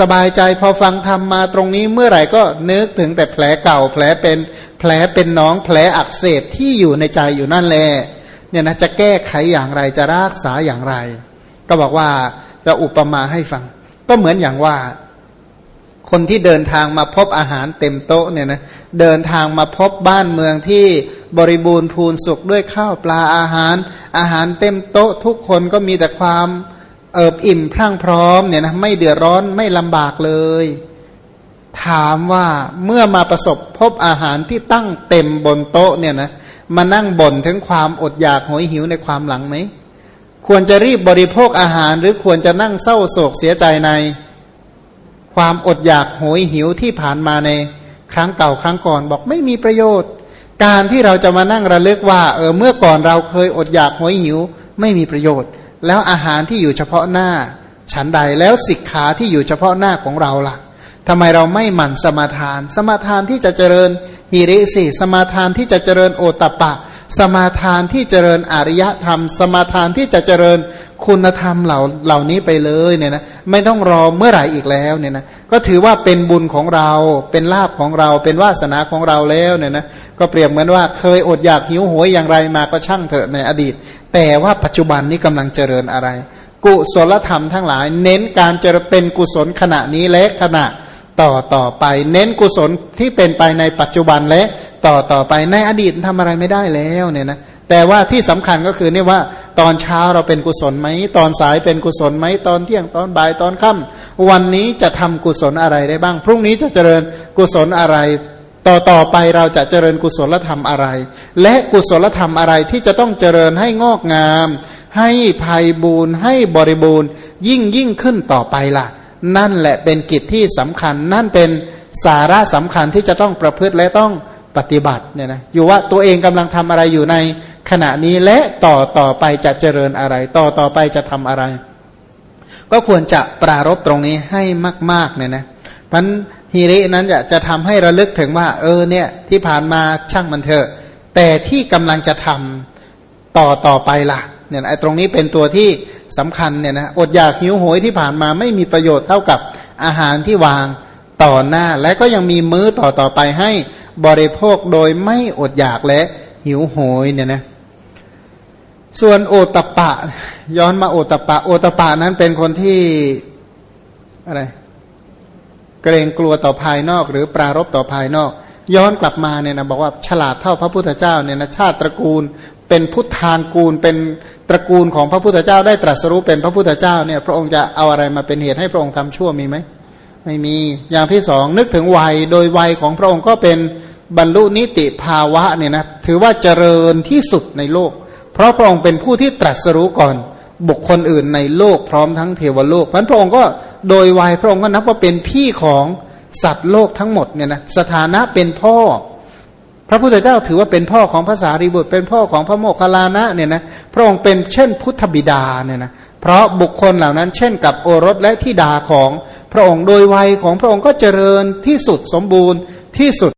สบายใจพอฟังทำมาตรงนี้เมื่อไหร่ก็นึกถึงแต่แผลเก่าแผลเป็นแผลเป็นน้องแผลอักเสบที่อยู่ในใจอยู่นั่นแหละ เนี่ยนะจะแก้ไขอย่างไรจะรักษาอย่างไร ก็บอกว่าจะอุปมาให้ฟัง ก็เหมือนอย่างว่า คนที่เดินทางมาพบอาหารเต็มโต๊ะเนี่ยนะเดินทางมาพบบ้านเมืองที่บริบูรณ์พูนสุขด้วยข้าวปลาอาหาร อาหารเต็มโต๊ะ ทุกคนก็มีแต่ความเอิบอิ่มพรั่งพร้อมเนี่ยนะไม่เดือดร้อนไม่ลำบากเลย ถามว่าเมื่อมาประสบพบอาหารที่ตั้งเต็มบนโต๊ะเนี่ยนะ มานั่งบ่นถึงความอดอยากหอยหิวในความหลังไหม ควรจะรีบบริโภคอาหาร หรือควรจะนั่งเศร้าโศกเสียใจใน ความอดอยากโหยหิวที่ผ่านมาในครั้งเก่าครั้งก่อนบอกไม่มีประโยชน์ การที่เราจะมานั่งระลึกว่าเออเมื่อก่อนเราเคยอดอยากโหยหิว ไม่มีประโยชน์ แล้วอาหารที่อยู่เฉพาะหน้า ฉันใดแล้วสิกขาที่อยู่เฉพาะหน้าของเราล่ะ ทำไมเราไม่หมั่นสมาทาน สมาทานที่จะเจริญฮิริสิสมาทานที่จะเจริญโอตปะ สมาทานที่เจริญอริยธรรม สมาทานที่จะเจริญคุณธรรมเหล่าเหล่านี้ไปเลยเนี่ยนะไม่ต้องรอเมื่อไหร่อีกแล้วเนี่ยนะก็ถือว่าเป็นบุญของเราเป็นลาภของเราเป็นวาสนาของเราแล้วเนี่ยนะก็เปรียบเหมือนว่าเคยอดอยากหิวโหยอย่างไรมาก็ช่างเถอะในอดีต แต่ว่าปัจจุบันนี้กำลังเจริญอะไร กุศลธรรมทั้งหลาย เน้นการเจริญเป็นกุศลขณะนี้และขณะ ต่อต่อไป เน้นกุศลที่เป็นไปในปัจจุบันและต่อต่อไปในอดีตทำอะไรไม่ได้แล้วเนี่ยนะแต่ว่าที่สำคัญก็คือเนี่ยว่า ตอนเช้าเราเป็นกุศลไหมตอนสายเป็นกุศลไหมตอนเที่ยงตอนบ่ายตอนค่ำวันนี้จะทำกุศลอะไรได้บ้าง พรุ่งนี้จะเจริญกุศลอะไร ต่อต่อไปเราจะเจริญกุศลธรรมอะไร และกุศลธรรมอะไรที่จะต้องเจริญให้งอกงาม ให้ภัยบูรณ์ให้บริบูรณ์ยิ่งยิ่งขึ้นต่อไปล่ะ นั่นแหละเป็นกิจที่สำคัญ นั่นเป็นสาระสำคัญที่จะต้องประพฤติและต้องปฏิบัติเนี่ยนะอยู่ว่าตัวเองกำลังทำอะไรอยู่ในขณะนี้และต่อต่อไปจะเจริญอะไร ต่อต่อไปจะทำอะไร ก็ควรจะปรารบตรงนี้ให้มาก ๆเนี่ยนะพันฮีรินั้นจะจะทำให้ระลึกถึงว่า เออเนี่ย ที่ผ่านมาช่างมันเถอะ แต่ที่กำลังจะทำต่อต่อไปล่ะเนี่ยไอ้ตรงนี้เป็นตัวที่ สำคัญเนี่ยนะอดอยากหิวโหยที่ผ่านมาไม่มีประโยชน์เท่ากับอาหารที่วางต่อหน้า และก็ยังมีมื้อต่อต่อไปให้บริโภคโดยไม่อดอยากและหิวโหยเนี่ยนะส่วนโอตปะ ย้อนมาโอตปะ โอตปะนั้นเป็นคนที่อะไร เกรงกลัวต่อภายนอก หรือปรารบต่อภายนอก ย้อนกลับมาเนี่ยนะบอกว่าฉลาดเท่าพระพุทธเจ้าเนี่ยนะชาติตระกูล เป็นพุทธานกูลเป็นตระกูลของพระพุทธเจ้าได้ตรัสรู้เป็นพระพุทธเจ้าเนี่ยพระองค์จะเอาอะไรมาเป็นเหตุให้พระองค์ทำชั่วมีไหมไม่มีอย่างที่สองนึกถึงวัยโดยวัยของพระองค์ก็เป็นบรรลุนิติภาวะเนี่ยนะถือว่าเจริญที่สุดในโลก เพราะพระองค์เป็นผู้ที่ตรัสรู้ก่อนบุคคลอื่นในโลกพร้อมทั้งเทวโลกเพราะพระองค์ก็โดยวัยพระองค์ก็นับว่าเป็นพี่ของสัตว์โลกทั้งหมดเนี่ยนะสถานะเป็นพ่อ พระพุทธเจ้าถือว่าเป็นพ่อของภาษารีบุตร เป็นพ่อของพระโมคคัลลานะเนี่ยนะพระองค์เป็นเช่นพุทธบิดาเนี่ยนะเพราะบุคคลเหล่านั้นเช่นกับโอรสและทิดาของพระองค์โดยวัยของพระองค์ก็เจริญที่สุดสมบูรณ์ที่สุด